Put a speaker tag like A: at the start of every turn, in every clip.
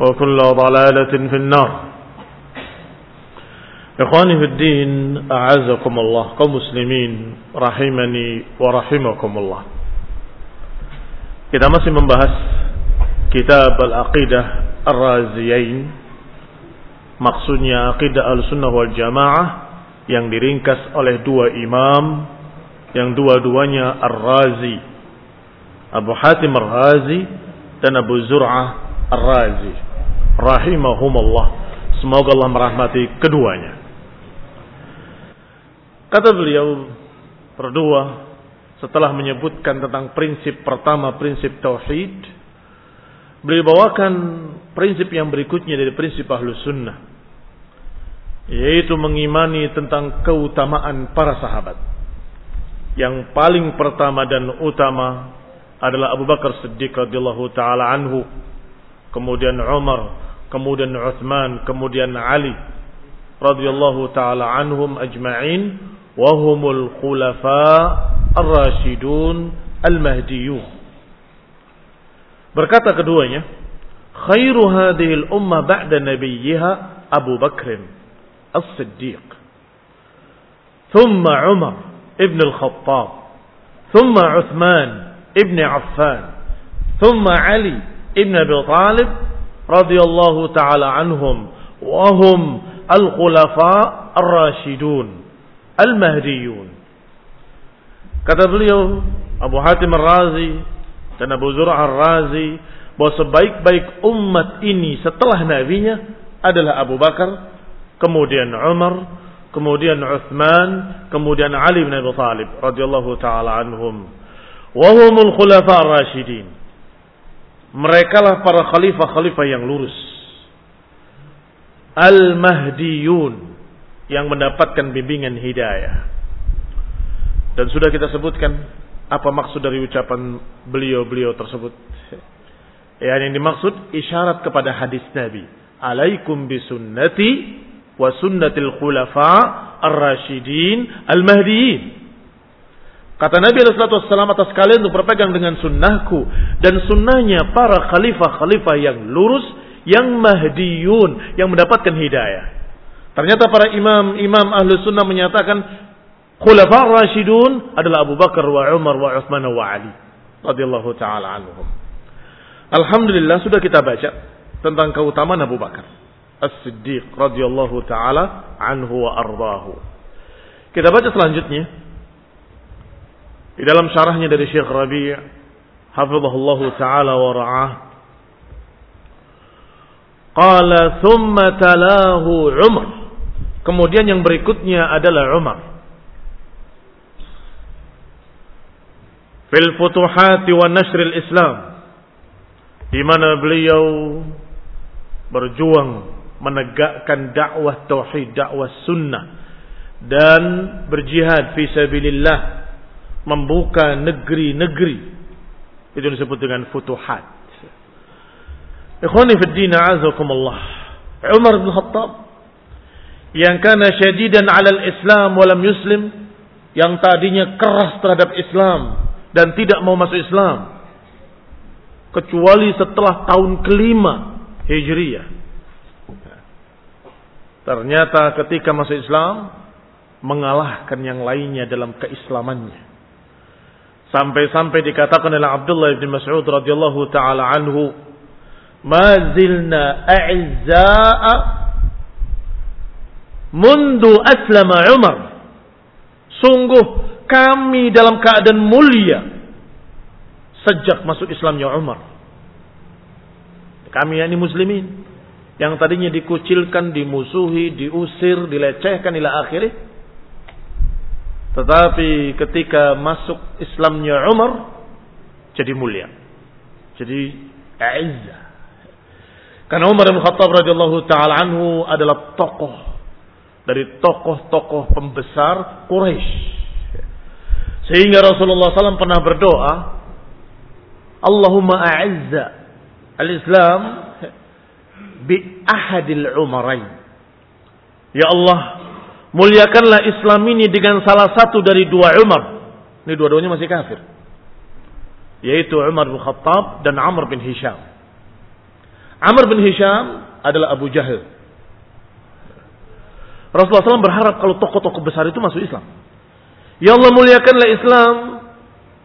A: وكل ضلالة في النار إخواني في الدين أعزكم الله kaum muslimin rahimani wa rahimakumullah Kita masih membahas kitab Al-Aqidah Ar-Raziyain Maksudnya Aqidah Al-Sunnah wal Jamaah Yang diringkas oleh dua imam Yang dua-duanya Ar-Razi Abu Hatim Ar-Razi Dan Abu Zur'ah Ar-Razi rahimahumullah. Semoga Allah merahmati keduanya. Kata beliau berdua setelah menyebutkan tentang prinsip pertama prinsip tauhid, beliau bawakan prinsip yang berikutnya dari prinsip ahlus sunnah, yaitu mengimani tentang keutamaan para sahabat. Yang paling pertama dan utama adalah Abu Bakar Siddiq radhiyallahu taala anhu, kemudian Umar, kemudian Uthman, kemudian Ali radhiyallahu taala anhum ajma'in wa humul khulafa ar-rasyidun al-mahdiyun. Berkata keduanya, khairu hadhihi al-ummah ba'da nabiyha Abu Bakr as-Siddiq. Thumma Umar ibn al-Khattab. Thumma Uthman ibn Affan. Thumma Ali ibn Abi Talib radhiyallahu taala anhum wa hum al-khulafa ar-rasyidun al-mahdiyun. Kata beliau Abu Hatim Ar-Razi dan Abu Zur'ah Ar-Razi bahwa sebaik-baik umat ini setelah nabinya adalah Abu Bakar, kemudian Umar, kemudian Uthman, kemudian Ali bin Abi Thalib radhiyallahu taala anhum. Wa humul khulafa ar-rasyidin. Mereka lah para khalifah-khalifah yang lurus. Al-Mahdiyun yang mendapatkan bimbingan hidayah. Dan sudah kita sebutkan apa maksud dari ucapan beliau-beliau tersebut. Ya, yang dimaksud isyarat kepada hadis Nabi. Alaikum bisunnati wa sunnatil khulafa ar-rasyidin al-mahdiyin. Kata Nabi SAW atas kalian untuk berpegang dengan sunnahku. Dan sunnahnya para khalifah-khalifah yang lurus, yang mahdiyun, yang mendapatkan hidayah. Ternyata para imam-imam ahlu sunnah menyatakan Khulafa Rashidun adalah Abu Bakar wa Umar wa Uthman wa Ali radhiyallahu taala anhum. Alhamdulillah sudah kita baca tentang keutamaan Abu Bakar As-Siddiq radhiyallahu taala anhu wa ardahu. Kita baca selanjutnya di dalam syarahnya dari Syekh Rabi' hafizahullahu taala wa ra'ah Qala thumma talahu Umar. Kemudian yang berikutnya adalah Umar. Fil futuhati wa nashril Islam. Di mana beliau berjuang menegakkan dakwah tauhid, dakwah sunnah dan berjihad fi sabilillah membuka negeri-negeri itu disebut dengan futuhat. Ikhwani fi din azakumullah. Umar bin Khattab yang kana syadidan 'ala al-Islam wa lam yuslim yang tadinya keras terhadap Islam dan tidak mau masuk Islam kecuali setelah tahun kelima Hijriyah. Ternyata ketika masuk Islam mengalahkan yang lainnya dalam keislamannya. Sampai-sampai dikatakan oleh Abdullah bin Mas'ud radhiyallahu taala anhu, "Ma zilna mundu aslama Umar." Sungguh kami dalam keadaan mulia sejak masuk Islamnya Umar. Kami yakni muslimin yang tadinya dikucilkan, dimusuhi, diusir, dilecehkan ila akhirnya. Tetapi ketika masuk Islamnya Umar jadi mulia. Jadi a'izzah. Karena Umar bin Khattab radhiyallahu taala anhu adalah tokoh dari tokoh-tokoh pembesar Quraisy. Sehingga Rasulullah SAW pernah berdoa, Allahumma a'izza al-Islam bi ahadil umarain. Ya Allah, muliakanlah Islam ini dengan salah satu dari dua Umar. Ini dua-duanya masih kafir. Yaitu Umar bin Khattab dan Amr bin Hisham. Amr bin Hisham adalah Abu Jahal. Rasulullah SAW berharap kalau tokoh-tokoh besar itu masuk Islam. Ya Allah muliakanlah Islam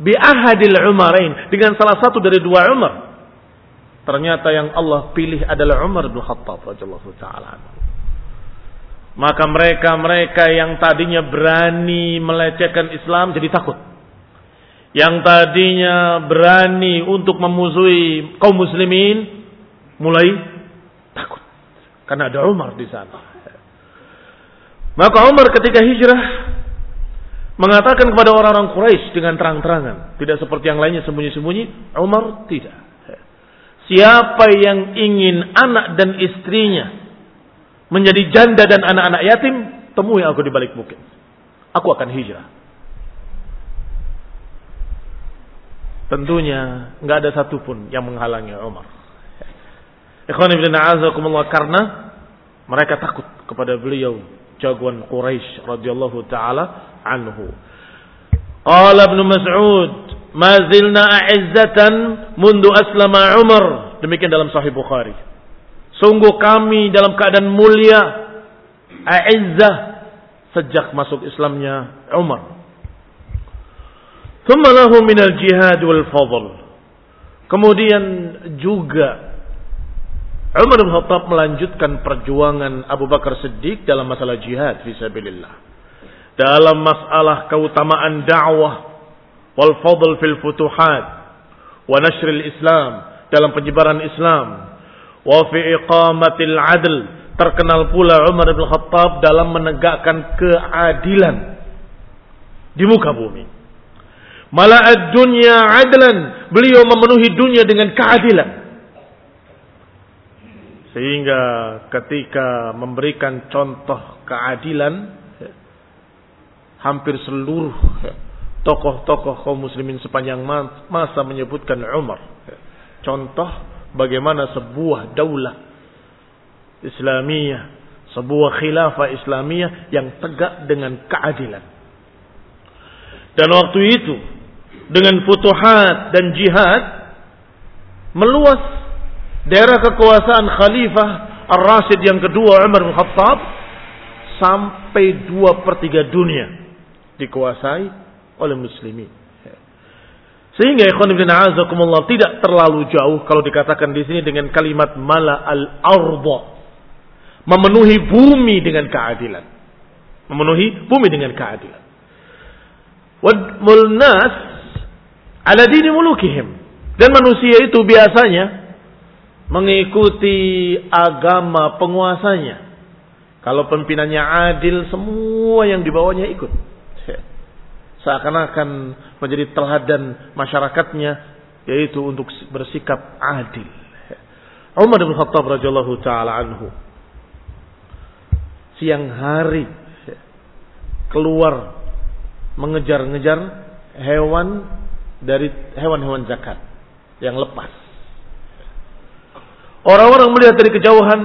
A: bi ahadil umarain dengan salah satu dari dua Umar. Ternyata yang Allah pilih adalah Umar bin Khattab radhiyallahu taala Maka mereka-mereka yang tadinya berani melecehkan Islam jadi takut. Yang tadinya berani untuk memusuhi kaum muslimin mulai takut. Karena ada Umar di sana. Maka Umar ketika hijrah mengatakan kepada orang-orang Quraisy dengan terang-terangan, tidak seperti yang lainnya sembunyi-sembunyi, Umar tidak. Siapa yang ingin anak dan istrinya menjadi janda dan anak-anak yatim, temui aku di balik bukit. Aku akan hijrah. Tentunya nggak ada satupun yang menghalangi Umar. Ikhwan ibn karena mereka takut kepada beliau jagoan Quraisy radhiyallahu taala anhu. Qala Ibnu Mas'ud, "Ma zilna mundu aslama Umar." Demikian dalam Sahih Bukhari. Sungguh kami dalam keadaan mulia, a'izzah sejak masuk Islamnya Umar. Thumma lahu minal jihad wal fadl. Kemudian juga Umar bin Khattab melanjutkan perjuangan Abu Bakar Siddiq dalam masalah jihad fisabilillah. Dalam masalah keutamaan dakwah wal fadl fil futuhat wa nashril Islam dalam penyebaran Islam wa fi iqamatil adl terkenal pula Umar bin Khattab dalam menegakkan keadilan di muka bumi. Mala'ad dunya adlan, beliau memenuhi dunia dengan keadilan. Sehingga ketika memberikan contoh keadilan, hampir seluruh tokoh-tokoh kaum muslimin sepanjang masa menyebutkan Umar. Contoh bagaimana sebuah daulah Islamiyah, sebuah khilafah Islamiyah yang tegak dengan keadilan. Dan waktu itu dengan futuhat dan jihad meluas daerah kekuasaan Khalifah Ar-Rasid yang kedua Umar bin Khattab sampai dua per tiga dunia dikuasai oleh muslimin. Sehingga ikhwan ibn a'azakumullah tidak terlalu jauh kalau dikatakan di sini dengan kalimat mala al-arda. Memenuhi bumi dengan keadilan. Memenuhi bumi dengan keadilan. Wadmul nas ala dini mulukihim. Dan manusia itu biasanya mengikuti agama penguasanya. Kalau pimpinannya adil, semua yang dibawanya ikut seakan-akan menjadi teladan masyarakatnya yaitu untuk bersikap adil. Umar bin Khattab radhiyallahu taala anhu siang hari keluar mengejar-ngejar hewan dari hewan-hewan zakat yang lepas. Orang-orang melihat dari kejauhan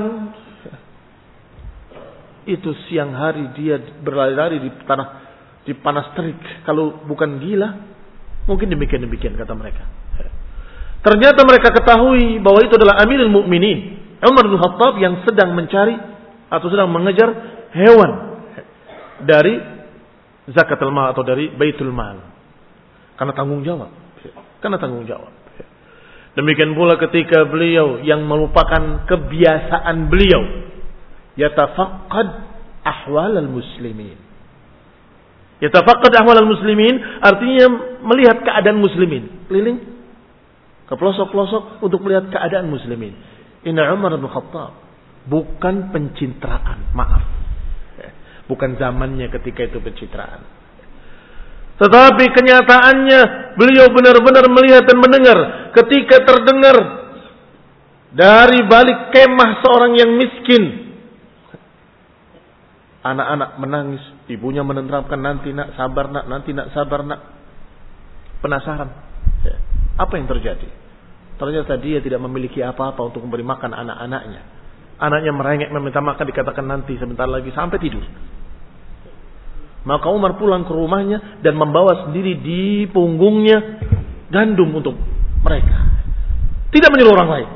A: itu siang hari dia berlari-lari di tanah di panas terik. Kalau bukan gila, mungkin demikian-demikian kata mereka. Ternyata mereka ketahui bahwa itu adalah Amirul Mukminin Umar bin Khattab yang sedang mencari atau sedang mengejar hewan dari zakat mal atau dari baitul mal. Karena tanggung jawab. Karena tanggung jawab. Demikian pula ketika beliau yang melupakan kebiasaan beliau yatafaqqad ahwal al-muslimin Yatafaqad ahwal muslimin artinya melihat keadaan muslimin. Keliling ke pelosok-pelosok untuk melihat keadaan muslimin. Inna Umar bin Khattab bukan pencitraan, maaf. Bukan zamannya ketika itu pencitraan. Tetapi kenyataannya beliau benar-benar melihat dan mendengar ketika terdengar dari balik kemah seorang yang miskin Anak-anak menangis, ibunya menenteramkan nanti nak sabar nak, nanti nak sabar nak. Penasaran. Ya. Apa yang terjadi? Ternyata dia tidak memiliki apa-apa untuk memberi makan anak-anaknya. Anaknya merengek meminta makan dikatakan nanti sebentar lagi sampai tidur. Maka Umar pulang ke rumahnya dan membawa sendiri di punggungnya gandum untuk mereka. Tidak menyuruh orang lain.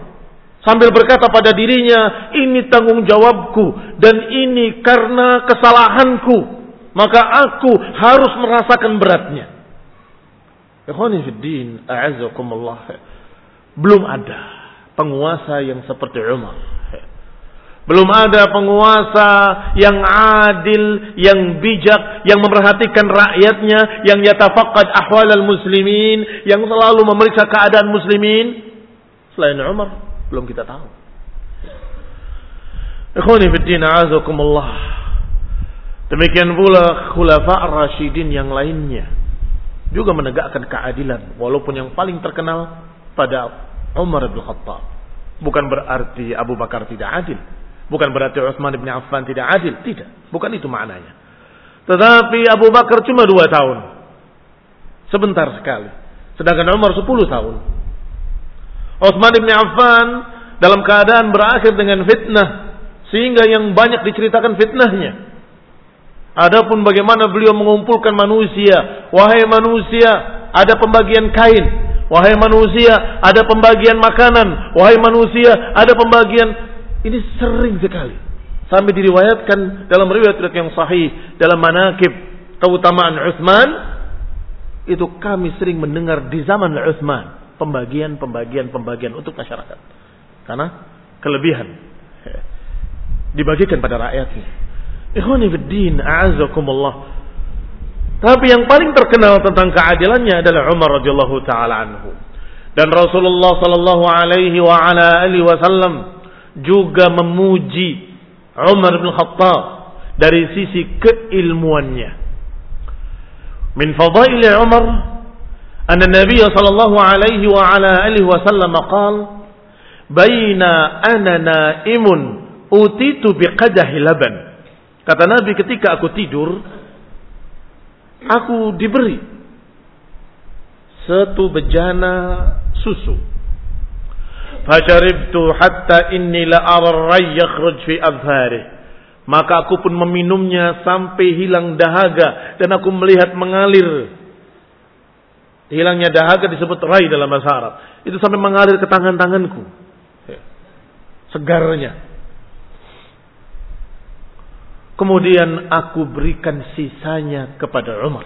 A: Sambil berkata pada dirinya, ini tanggung jawabku dan ini karena kesalahanku. Maka aku harus merasakan beratnya. Belum ada penguasa yang seperti Umar. Belum ada penguasa yang adil, yang bijak, yang memperhatikan rakyatnya, yang yatafaqad ahwal al-muslimin, yang selalu memeriksa keadaan muslimin. Selain Umar, belum kita tahu. Ikhwani fiddin azakumullah. Demikian pula khulafa ar-rasyidin yang lainnya juga menegakkan keadilan walaupun yang paling terkenal pada Umar bin Khattab. Bukan berarti Abu Bakar tidak adil, bukan berarti Utsman bin Affan tidak adil, tidak. Bukan itu maknanya. Tetapi Abu Bakar cuma dua tahun. Sebentar sekali. Sedangkan Umar sepuluh tahun. Utsman bin Affan dalam keadaan berakhir dengan fitnah sehingga yang banyak diceritakan fitnahnya. Adapun bagaimana beliau mengumpulkan manusia, wahai manusia, ada pembagian kain, wahai manusia, ada pembagian makanan, wahai manusia, ada pembagian ini sering sekali. Sampai diriwayatkan dalam riwayat yang sahih dalam manakib keutamaan Utsman itu kami sering mendengar di zaman Utsman pembagian, pembagian, pembagian untuk masyarakat. Karena kelebihan dibagikan pada rakyatnya. Ikhwani fiddin, a'azakumullah. Tapi yang paling terkenal tentang keadilannya adalah Umar radhiyallahu taala anhu. Dan Rasulullah sallallahu alaihi wa ala alihi wasallam juga memuji Umar bin Khattab dari sisi keilmuannya. Min fadail Umar أن النبي صلى الله عليه وعلى آله وسلم قال بين أنا نائم أتيت بقدح لبن kata Nabi ketika aku tidur aku diberi satu bejana susu fajaribtu hatta inni la ara yakhruj fi adhari maka aku pun meminumnya sampai hilang dahaga dan aku melihat mengalir Hilangnya dahaga disebut rai dalam bahasa Arab. Itu sampai mengalir ke tangan-tanganku. Segarnya. Kemudian aku berikan sisanya kepada Umar.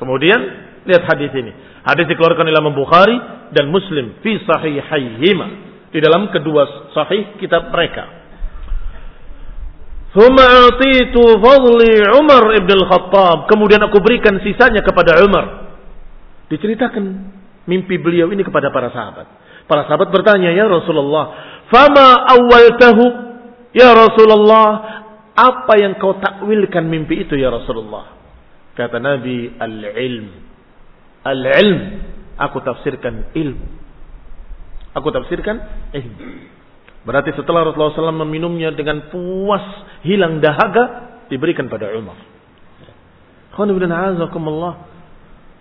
A: Kemudian lihat hadis ini. Hadis dikeluarkan Imam Bukhari dan Muslim fi sahihayhima di dalam kedua sahih kitab mereka. Thumma atitu fadli Umar ibn al-Khattab. Kemudian aku berikan sisanya kepada Umar. Diceritakan mimpi beliau ini kepada para sahabat. Para sahabat bertanya, "Ya Rasulullah, fama awaltahu?" Ya Rasulullah, apa yang kau takwilkan mimpi itu ya Rasulullah? Kata Nabi, al-ilm. Al-ilm. Aku tafsirkan ilmu. Aku tafsirkan ilmu. Berarti setelah Rasulullah SAW meminumnya dengan puas, hilang dahaga, diberikan pada Umar.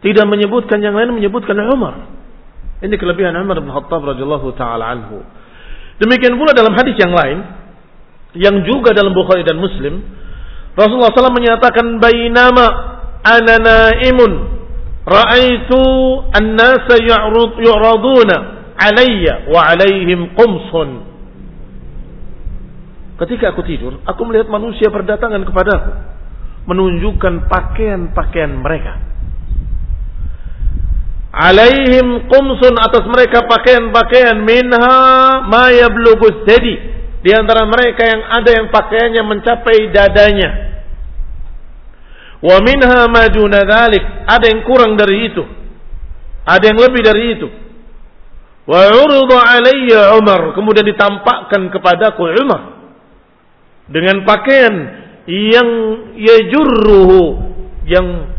A: Tidak menyebutkan yang lain, menyebutkan Umar. Ini kelebihan Umar bin Khattab radhiyallahu taala anhu. Demikian pula dalam hadis yang lain, yang juga dalam Bukhari dan Muslim Rasulullah SAW menyatakan bainama ana naimun raaitu an-nasa yu'raduna alayya wa alaihim qumsun Ketika aku tidur, aku melihat manusia berdatangan kepadaku menunjukkan pakaian-pakaian mereka. Alaihim qumsun atas mereka pakaian-pakaian minha ma yablughu sadi di antara mereka yang ada yang pakaiannya mencapai dadanya. Wa minha ma duna ada yang kurang dari itu. Ada yang lebih dari itu. Wa urida alayya Umar, kemudian ditampakkan kepadaku Umar dengan pakaian yang yajurruhu yang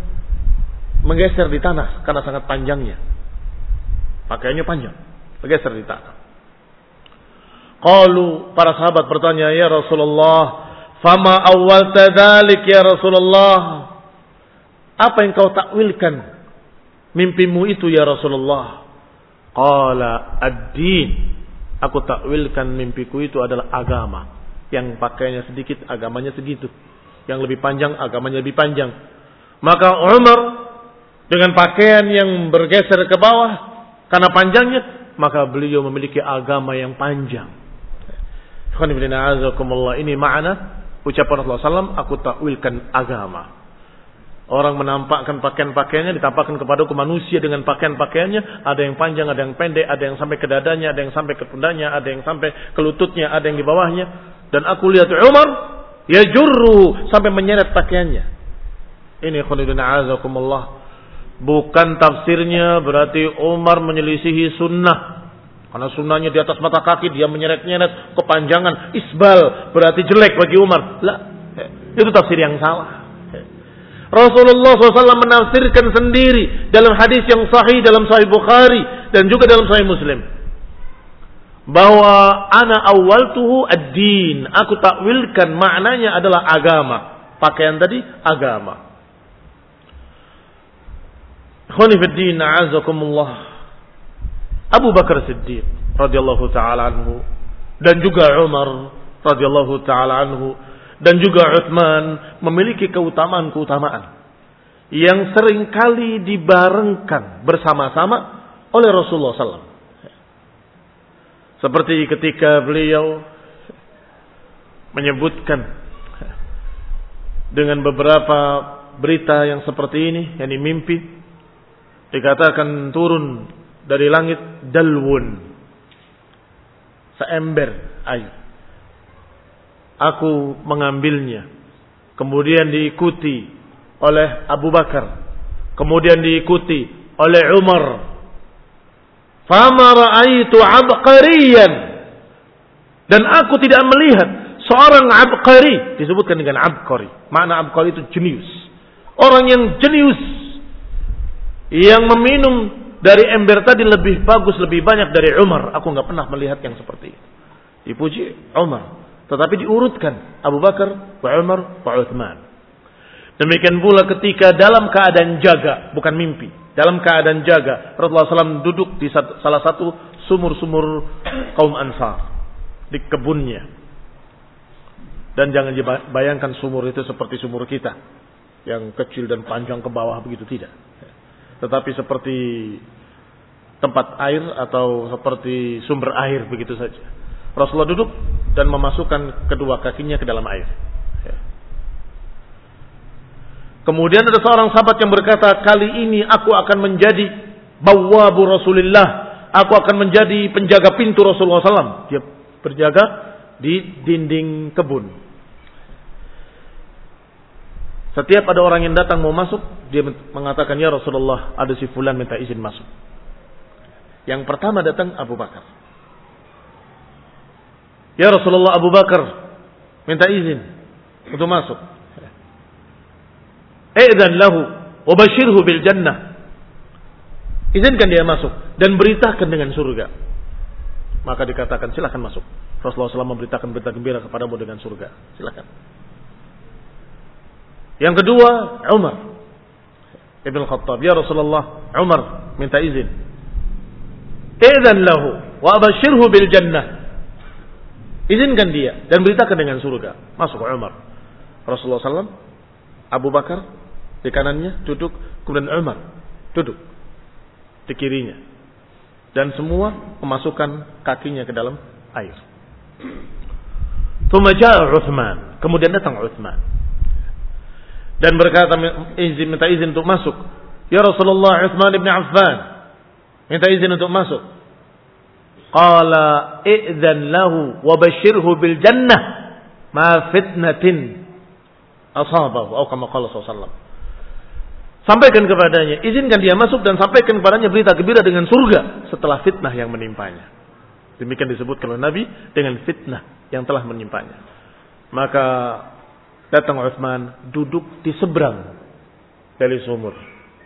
A: menggeser di tanah karena sangat panjangnya. Pakaiannya panjang, menggeser di tanah. Qalu para sahabat bertanya, "Ya Rasulullah, fama awal tadalik ya Rasulullah?" Apa yang kau takwilkan mimpimu itu ya Rasulullah? Qala ad-din. Aku takwilkan mimpiku itu adalah agama. Yang pakainya sedikit, agamanya segitu. Yang lebih panjang, agamanya lebih panjang. Maka Umar dengan pakaian yang bergeser ke bawah karena panjangnya, maka beliau memiliki agama yang panjang. Ini makna ucapan Rasulullah SAW, aku takwilkan agama. Orang menampakkan pakaian-pakaiannya, ditampakkan kepada manusia dengan pakaian-pakaiannya. Ada yang panjang, ada yang pendek, ada yang sampai ke dadanya, ada yang sampai ke pundanya, ada yang sampai ke lututnya, ada yang di bawahnya. Dan aku lihat Umar, ya juru sampai menyeret pakaiannya. Ini khulidina azakumullah. Bukan tafsirnya berarti Umar menyelisihi sunnah. Karena sunnahnya di atas mata kaki dia menyeret-nyeret kepanjangan isbal berarti jelek bagi Umar. Lah, itu tafsir yang salah. Rasulullah SAW menafsirkan sendiri dalam hadis yang sahih dalam Sahih Bukhari dan juga dalam Sahih Muslim bahwa ana awaltuhu ad-din. Aku takwilkan maknanya adalah agama. Pakaian tadi agama. Khonifuddin a'azakumullah. Abu Bakar Siddiq radhiyallahu taala anhu dan juga Umar radhiyallahu taala anhu dan juga Utsman memiliki keutamaan-keutamaan yang sering kali dibarengkan bersama-sama oleh Rasulullah SAW. Seperti ketika beliau menyebutkan dengan beberapa berita yang seperti ini, yang mimpi, dikatakan turun dari langit dalwun. Seember air. Aku mengambilnya. Kemudian diikuti oleh Abu Bakar. Kemudian diikuti oleh Umar. Fama raaitu abqariyan. Dan aku tidak melihat seorang abqari. Disebutkan dengan abqari. Makna abqari itu jenius. Orang yang jenius yang meminum dari ember tadi lebih bagus, lebih banyak dari Umar. Aku nggak pernah melihat yang seperti itu. Dipuji Umar. Tetapi diurutkan Abu Bakar, wa Umar, wa Uthman. Demikian pula ketika dalam keadaan jaga, bukan mimpi. Dalam keadaan jaga, Rasulullah SAW duduk di salah satu sumur-sumur kaum Ansar. Di kebunnya. Dan jangan dibayangkan sumur itu seperti sumur kita. Yang kecil dan panjang ke bawah begitu, tidak tetapi seperti tempat air atau seperti sumber air begitu saja. Rasulullah duduk dan memasukkan kedua kakinya ke dalam air. Ya. Kemudian ada seorang sahabat yang berkata, kali ini aku akan menjadi bawabu Rasulullah. Aku akan menjadi penjaga pintu Rasulullah SAW. Dia berjaga di dinding kebun. Setiap ada orang yang datang mau masuk, dia mengatakan, Ya Rasulullah, ada si fulan minta izin masuk. Yang pertama datang Abu Bakar. Ya Rasulullah Abu Bakar minta izin untuk masuk. E'dan lahu wa bashirhu bil jannah. Izinkan dia masuk dan beritakan dengan surga. Maka dikatakan silakan masuk. Rasulullah SAW memberitakan berita gembira kepadamu dengan surga. Silakan. Yang kedua, Umar. Ibn Khattab. Ya Rasulullah, Umar minta izin. Idzan lahu wa abashirhu bil jannah. Izinkan dia dan beritakan dengan surga. Masuk Umar. Rasulullah SAW, Abu Bakar di kanannya duduk, kemudian Umar duduk di kirinya. Dan semua memasukkan kakinya ke dalam air. Uthman. Kemudian datang Uthman. Dan berkata izin minta izin untuk masuk. Ya Rasulullah Uthman ibn Affan. Minta izin untuk masuk. Qala i'zan lahu wa bashirhu bil jannah ma fitnatin asabahu. Atau kama qala sallallahu Sampaikan kepadanya, izinkan dia masuk dan sampaikan kepadanya berita gembira dengan surga setelah fitnah yang menimpanya. Demikian disebut oleh Nabi dengan fitnah yang telah menimpanya. Maka datang Utsman duduk di seberang dari sumur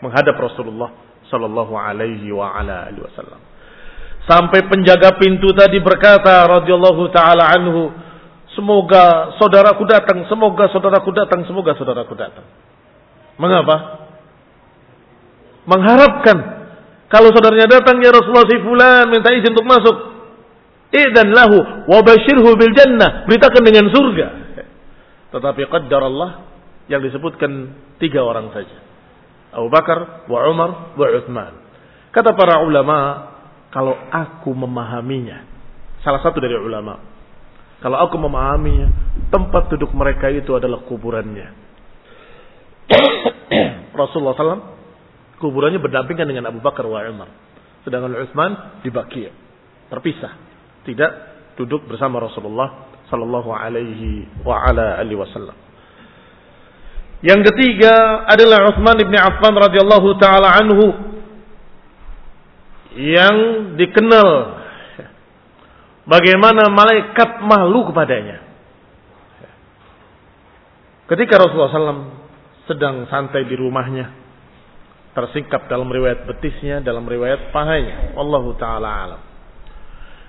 A: menghadap Rasulullah sallallahu alaihi wasallam. Sampai penjaga pintu tadi berkata radhiyallahu taala anhu, semoga saudaraku datang, semoga saudaraku datang, semoga saudaraku datang. Mengapa? mengharapkan kalau saudaranya datang ya Rasulullah si fulan minta izin untuk masuk. Idan lahu wa bil jannah. Beritakan dengan surga. Tetapi qaddar Allah yang disebutkan tiga orang saja. Abu Bakar, wa Umar, wa Uthman. Kata para ulama, kalau aku memahaminya, salah satu dari ulama, kalau aku memahaminya, tempat duduk mereka itu adalah kuburannya. Rasulullah SAW Kuburannya berdampingan dengan Abu Bakar wa Umar. Sedangkan Utsman di Baqi'. Terpisah. Tidak duduk bersama Rasulullah sallallahu alaihi wa ala alihi wasallam. Yang ketiga adalah Utsman bin Affan radhiyallahu taala anhu yang dikenal bagaimana malaikat malu kepadanya. Ketika Rasulullah SAW sedang santai di rumahnya, tersingkap dalam riwayat betisnya, dalam riwayat pahanya. Wallahu taala alam.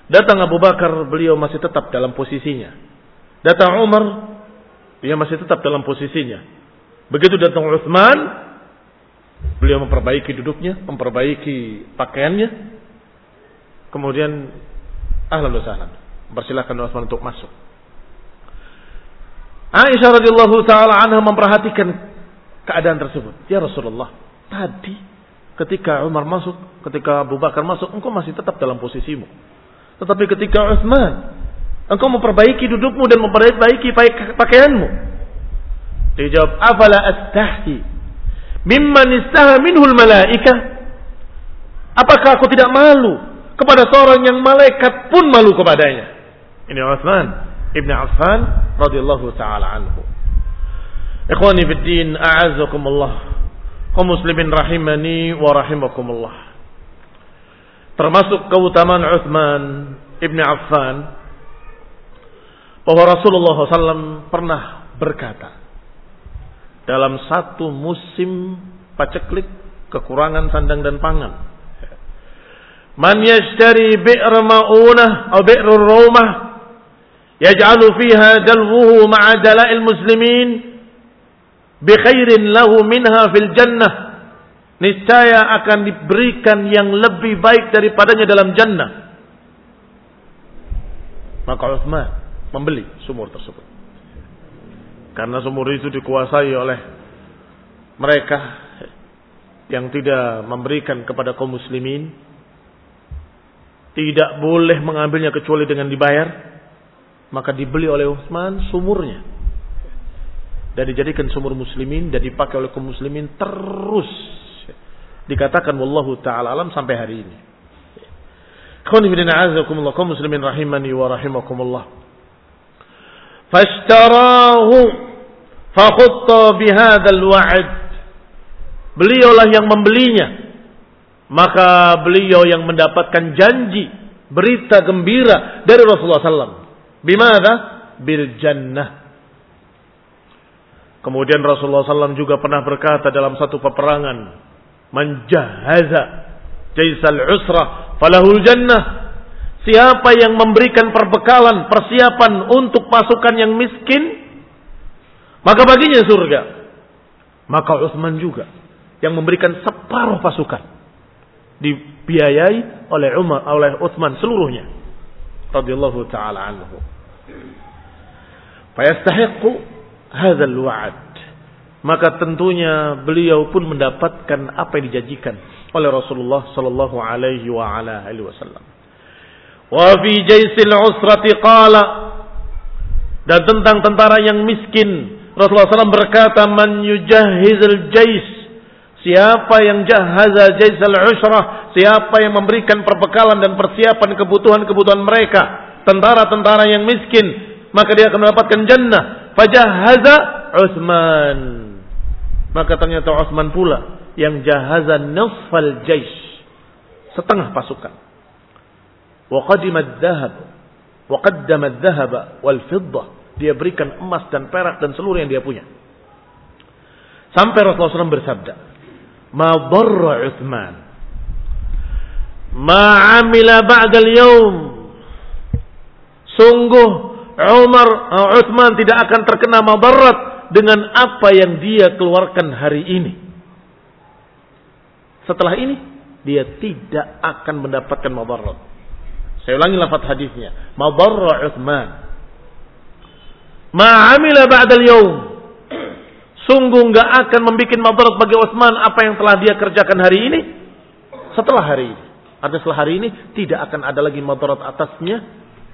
A: Datang Abu Bakar, beliau masih tetap dalam posisinya. Datang Umar, dia masih tetap dalam posisinya. Begitu datang Utsman, beliau memperbaiki duduknya, memperbaiki pakaiannya. Kemudian ahlan wa sahlan. Persilakan Utsman untuk masuk. Aisyah radhiyallahu taala anha memperhatikan keadaan tersebut. Ya Rasulullah, Tadi ketika Umar masuk, ketika Abu Bakar masuk, engkau masih tetap dalam posisimu. Tetapi ketika Utsman, engkau memperbaiki dudukmu dan memperbaiki pakaianmu. Dia jawab, "Afala astahti mimman istaha minhul malaika?" Apakah aku tidak malu kepada seorang yang malaikat pun malu kepadanya? Ini Utsman Ibn Affan radhiyallahu taala anhu. Ikhwani fid din, a'azzakumullah kaum muslimin rahimani wa rahimakumullah. Termasuk keutamaan Uthman ibni Affan bahwa Rasulullah SAW pernah berkata dalam satu musim paceklik kekurangan sandang dan pangan. Man yashtari bi'r ma'unah atau bi'r rumah yaj'alu fiha dalwuhu ma'a dalail muslimin bi khairin lahu minha fil jannah niscaya akan diberikan yang lebih baik daripadanya dalam jannah. Maka Uthman membeli sumur tersebut. Karena sumur itu dikuasai oleh mereka yang tidak memberikan kepada kaum muslimin. Tidak boleh mengambilnya kecuali dengan dibayar. Maka dibeli oleh Utsman sumurnya. Dan dijadikan sumur muslimin dan dipakai oleh kaum muslimin terus dikatakan wallahu taala alam sampai hari ini. Kaum muslimin rahimani wa rahimakumullah. Fashtarahu fakhutta bihadzal wa'd. Beliaulah yang membelinya. Maka beliau yang mendapatkan janji, berita gembira dari Rasulullah SAW. Bimana? Bil jannah. Kemudian Rasulullah SAW juga pernah berkata dalam satu peperangan Manjahaza jaisal usra falahul jannah. Siapa yang memberikan perbekalan, persiapan untuk pasukan yang miskin, maka baginya surga. Maka Utsman juga yang memberikan separuh pasukan dibiayai oleh Umar oleh Utsman seluruhnya radhiyallahu taala anhu. Fayastahiqu hadzal wa'd maka tentunya beliau pun mendapatkan apa yang dijanjikan oleh Rasulullah sallallahu alaihi wa ala alihi wasallam. Wa fi jaisil usrati qala dan tentang tentara yang miskin Rasulullah SAW berkata man yujahhizul jais siapa yang jahaza jaisal usrah siapa yang memberikan perbekalan dan persiapan kebutuhan-kebutuhan mereka tentara-tentara yang miskin maka dia akan mendapatkan jannah fajahaza Utsman maka ternyata Utsman pula yang jahazan nisfal jaish. Setengah pasukan. Wa qadima dzahab wa wal fiddah. Dia berikan emas dan perak dan seluruh yang dia punya. Sampai Rasulullah SAW bersabda, "Ma dharra Utsman ma amila ba'da al-yawm." Sungguh Umar Utsman tidak akan terkena madarat dengan apa yang dia keluarkan hari ini. Setelah ini dia tidak akan mendapatkan madarat. Saya ulangi lafaz hadisnya. Madarra Utsman. Ma amila ba'dal yaum. Sungguh enggak akan membuat madarat bagi Utsman apa yang telah dia kerjakan hari ini setelah hari ini. Artinya setelah hari ini tidak akan ada lagi madarat atasnya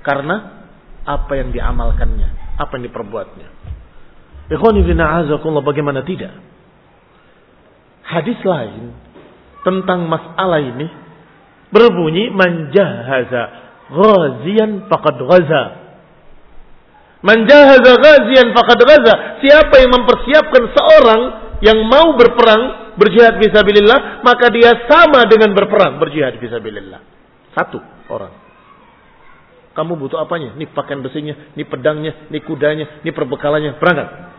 A: karena apa yang diamalkannya, apa yang diperbuatnya. Ikhwani azakullah bagaimana tidak? Hadis lain tentang masalah ini berbunyi manjahaza ghazian faqad ghaza. Manjahaza ghazian faqad ghaza. Siapa yang mempersiapkan seorang yang mau berperang berjihad fisabilillah maka dia sama dengan berperang berjihad fisabilillah. Satu orang. Kamu butuh apanya? Ini pakaian besinya, ini pedangnya, ini kudanya, ini perbekalannya. Berangkat.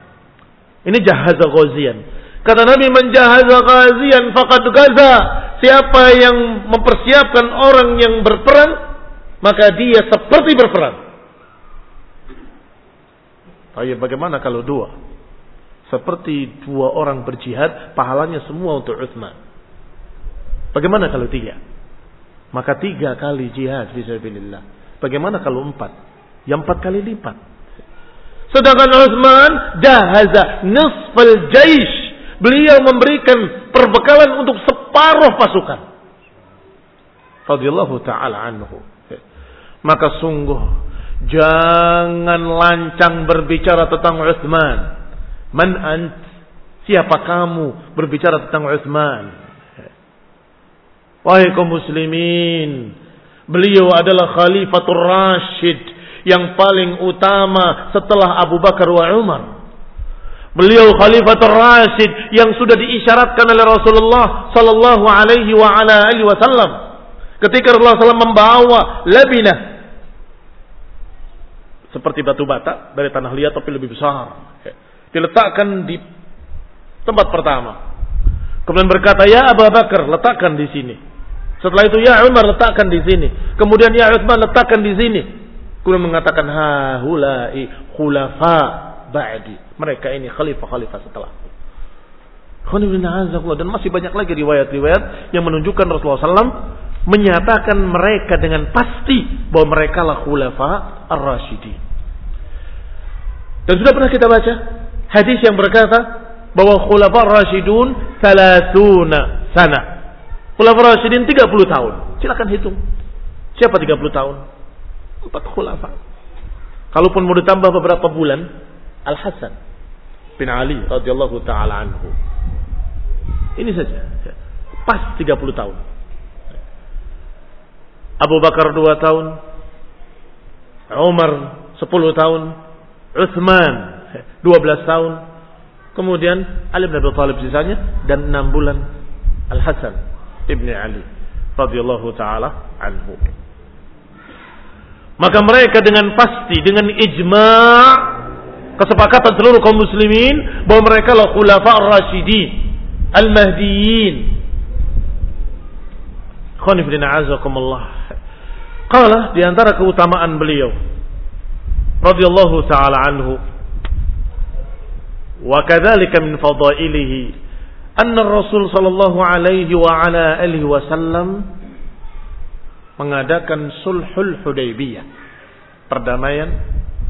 A: Ini jahaza ghazian. Kata Nabi menjahaza ghazian faqad gaza. Siapa yang mempersiapkan orang yang berperang, maka dia seperti berperang. Ayo bagaimana kalau dua? Seperti dua orang berjihad, pahalanya semua untuk Uthman. Bagaimana kalau tiga? Maka tiga kali jihad fisabilillah. Bagaimana kalau empat? Yang empat kali lipat. Sedangkan Utsman jahaza nisfal jaish. Beliau memberikan perbekalan untuk separuh pasukan. Radhiyallahu taala anhu. Maka sungguh jangan lancang berbicara tentang Utsman. Man ant? Siapa kamu berbicara tentang Utsman? Wahai kaum muslimin, beliau adalah khalifatul rasyid yang paling utama setelah Abu Bakar wa Umar. Beliau Khalifatul Rasid yang sudah diisyaratkan oleh Rasulullah sallallahu alaihi wa ala wasallam. Ketika Rasulullah SAW membawa labinah seperti batu bata dari tanah liat tapi lebih besar. Diletakkan di tempat pertama. Kemudian berkata, "Ya Abu Bakar, letakkan di sini." Setelah itu, "Ya Umar, letakkan di sini." Kemudian, "Ya Utsman, letakkan di sini." Kemudian mengatakan hahulai khulafa ba'di. Mereka ini khalifah-khalifah setelah. Dan masih banyak lagi riwayat-riwayat yang menunjukkan Rasulullah SAW menyatakan mereka dengan pasti bahwa mereka lah khulafa ar-rasyidi. Dan sudah pernah kita baca hadis yang berkata bahwa khulafa ar-rasyidun salasuna sana. Khulafa ar-rasyidin 30 tahun. Silakan hitung. Siapa 30 tahun? Empat khulafa. Kalaupun mau ditambah beberapa bulan, Al-Hasan. bin Ali radhiyallahu taala anhu. Ini saja. Pas 30 tahun. Abu Bakar 2 tahun. Umar 10 tahun. Uthman 12 tahun. Kemudian Ali bin Abi Thalib sisanya dan 6 bulan Al Hasan ibni Ali radhiyallahu taala anhu. Maka mereka dengan pasti dengan ijma' kesepakatan seluruh kaum muslimin bahwa mereka lah khulafa ar-rasyidin al-mahdiyin. Khonifidina azakumullah. Qala di antara keutamaan beliau radhiyallahu taala anhu wa kadzalika min fadailihi anna Rasul sallallahu alaihi wa ala alihi wasallam mengadakan sulhul Hudaybiyah. Perdamaian,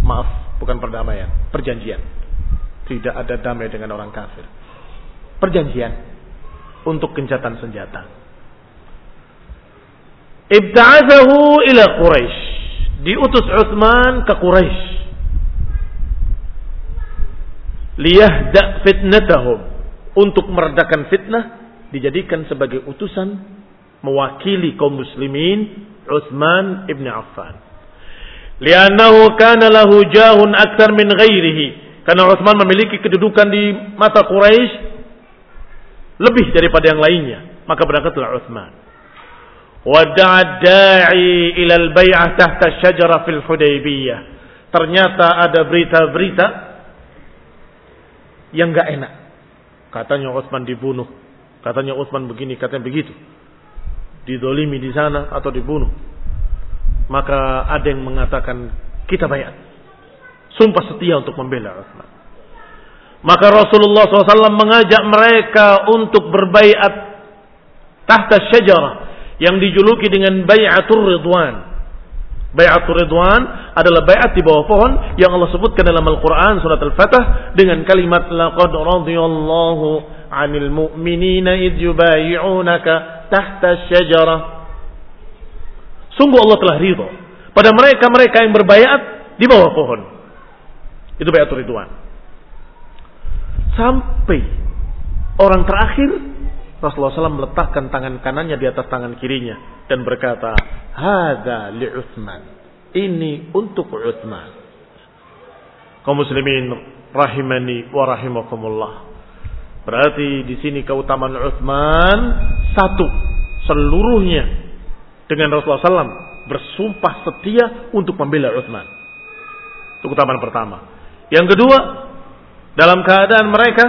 A: maaf, bukan perdamaian, perjanjian. Tidak ada damai dengan orang kafir. Perjanjian untuk gencatan senjata. Ibta'athahu ila Quraisy. Diutus Utsman ke Quraisy. Liyahda fitnatahum. Untuk meredakan fitnah dijadikan sebagai utusan mewakili kaum muslimin Utsman ibn Affan. Liannahu kana lahu jahun akthar min ghairihi. Karena Utsman memiliki kedudukan di mata Quraisy lebih daripada yang lainnya. Maka berangkatlah Utsman. Wada'a da'i ila al-bai'ah tahta syajara fil Hudaybiyah. Ternyata ada berita-berita yang enggak enak. Katanya Utsman dibunuh. Katanya Utsman begini, katanya begitu didolimi di sana atau dibunuh. Maka ada yang mengatakan kita bayat. Sumpah setia untuk membela Utsman. Maka Rasulullah SAW mengajak mereka untuk berbaiat tahta syajarah yang dijuluki dengan bayatul ridwan. Bayatul ridwan adalah bayat di bawah pohon yang Allah sebutkan dalam Al-Quran surat Al-Fatah dengan kalimat laqad radiyallahu 'anil mu'minina id yubayi'unaka tahta syajarah. Sungguh Allah telah ridho pada mereka-mereka yang berbayat di bawah pohon. Itu bayat ridwan. Sampai orang terakhir Rasulullah SAW meletakkan tangan kanannya di atas tangan kirinya dan berkata, "Hada li Utsman." Ini untuk Utsman. Kaum muslimin rahimani wa rahimakumullah. Berarti di sini keutamaan Utsman satu seluruhnya dengan Rasulullah SAW bersumpah setia untuk membela Utsman. Itu keutamaan pertama. Yang kedua, dalam keadaan mereka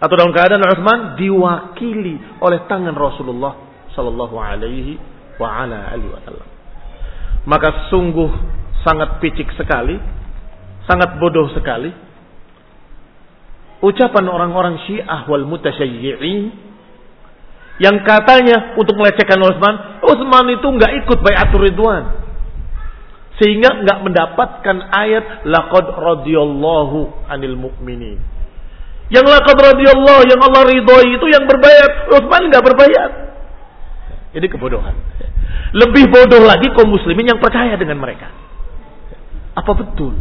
A: atau dalam keadaan Utsman diwakili oleh tangan Rasulullah Sallallahu Alaihi wasallam. Maka sungguh sangat picik sekali, sangat bodoh sekali ucapan orang-orang Syiah wal mutasyayyi'in yang katanya untuk melecehkan Utsman, Utsman itu nggak ikut bayatul ridwan. Sehingga nggak mendapatkan ayat laqad radhiyallahu anil mu'minin. Yang laqad radhiyallahu yang Allah ridhoi itu yang berbayat, Utsman nggak berbayat. Ini kebodohan. Lebih bodoh lagi kaum muslimin yang percaya dengan mereka. Apa betul?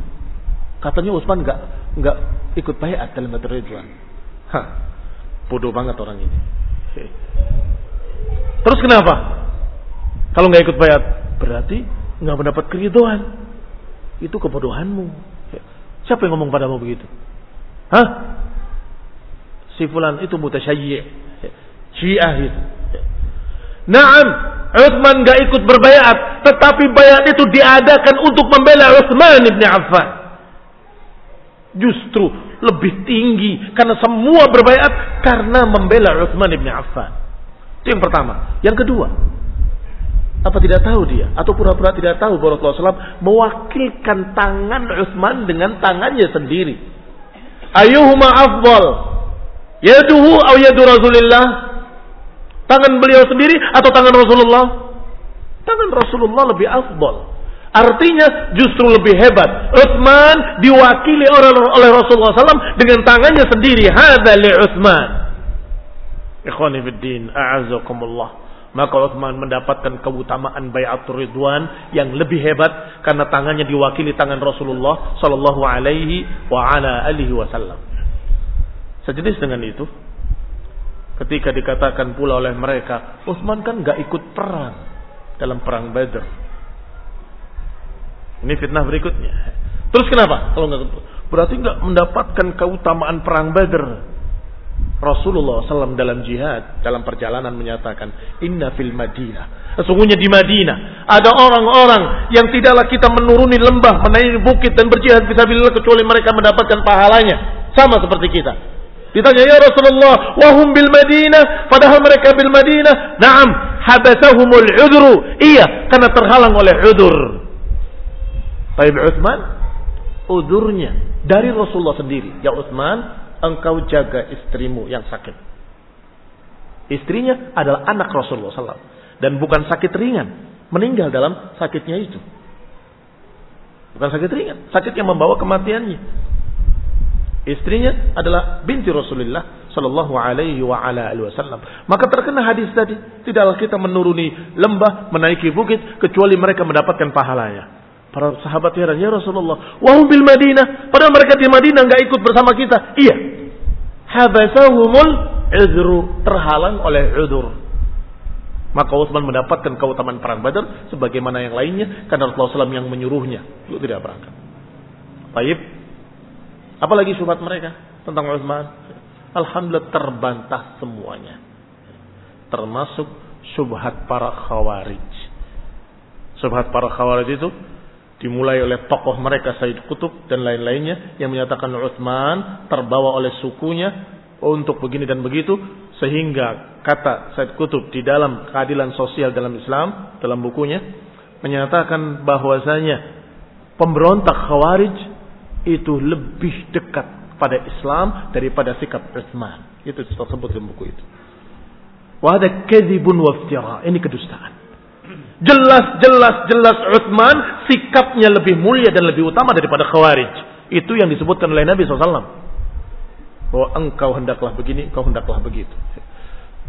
A: Katanya Utsman nggak nggak ikut bayat dalam Badr Ridwan. Hah, bodoh banget orang ini. Terus kenapa? Kalau nggak ikut bayat, berarti nggak mendapat keridoan. Itu kebodohanmu. Siapa yang ngomong padamu begitu? Hah? Si fulan itu mutasyayyi. Syiah itu. Naam, Utsman nggak ikut berbayat, tetapi bayat itu diadakan untuk membela Utsman ibn Affan. Justru lebih tinggi karena semua berbayat karena membela Utsman bin Affan. Itu yang pertama. Yang kedua, apa tidak tahu dia atau pura-pura tidak tahu bahwa Rasulullah SAW mewakilkan tangan Utsman dengan tangannya sendiri. Ayuhuma afdal? Yaduhu atau yadu Rasulullah? Tangan beliau sendiri atau tangan Rasulullah? Tangan Rasulullah lebih afdal. Artinya justru lebih hebat. Utsman diwakili oleh, Rasulullah SAW dengan tangannya sendiri. Hada li Utsman. Ikhwani fiddin, a'azakumullah. Maka Uthman mendapatkan keutamaan bayatul ridwan yang lebih hebat karena tangannya diwakili tangan Rasulullah sallallahu alaihi wa ala alihi wasallam. Sejenis dengan itu, ketika dikatakan pula oleh mereka, Uthman kan gak ikut perang dalam perang Badr. Ini fitnah berikutnya. Terus kenapa? Kalau nggak berarti nggak mendapatkan keutamaan perang Badr. Rasulullah SAW dalam jihad, dalam perjalanan menyatakan, Inna fil Madinah. Sesungguhnya di Madinah ada orang-orang yang tidaklah kita menuruni lembah, menaiki bukit dan berjihad fisabilillah kecuali mereka mendapatkan pahalanya. Sama seperti kita. Ditanya, ya Rasulullah, wahum bil Madinah, padahal mereka bil Madinah. Naam, habasahumul udru. Iya, karena terhalang oleh udur. Taib Uthman, udurnya dari Rasulullah sendiri. Ya Uthman, engkau jaga istrimu yang sakit. Istrinya adalah anak Rasulullah SAW. Dan bukan sakit ringan. Meninggal dalam sakitnya itu. Bukan sakit ringan. Sakit yang membawa kematiannya. Istrinya adalah binti Rasulullah Sallallahu alaihi wa ala alihi wasallam. Maka terkena hadis tadi. Tidaklah kita menuruni lembah, menaiki bukit. Kecuali mereka mendapatkan pahalanya. Para sahabat heran, ya Rasulullah, wahum bil Madinah. Padahal mereka di Madinah nggak ikut bersama kita. Iya. Habasahumul udhru. Terhalang oleh udhur. Maka Utsman mendapatkan keutamaan perang Badar sebagaimana yang lainnya karena Rasulullah SAW yang menyuruhnya untuk tidak berangkat. Baik. Apalagi syubhat mereka tentang Utsman? Alhamdulillah terbantah semuanya. Termasuk syubhat para khawarij. Syubhat para khawarij itu dimulai oleh tokoh mereka Said Kutub dan lain-lainnya yang menyatakan Utsman terbawa oleh sukunya untuk begini dan begitu sehingga kata Said Kutub di dalam keadilan sosial dalam Islam dalam bukunya menyatakan bahwasanya pemberontak Khawarij itu lebih dekat pada Islam daripada sikap Utsman itu tersebut dalam buku itu. Wahada kadzibun waftira. Ini kedustaan. Jelas-jelas jelas Uthman sikapnya lebih mulia dan lebih utama daripada Khawarij. Itu yang disebutkan oleh Nabi SAW. Bahwa engkau hendaklah begini, engkau hendaklah begitu.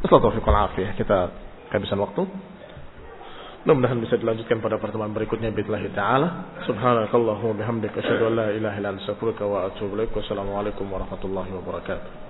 A: Assalamualaikum Kita kehabisan waktu. Mudah-mudahan bisa dilanjutkan pada pertemuan berikutnya billahi taala. Subhanakallahumma bihamdika asyhadu an la ilaha wa atubu. Wassalamualaikum warahmatullahi wabarakatuh.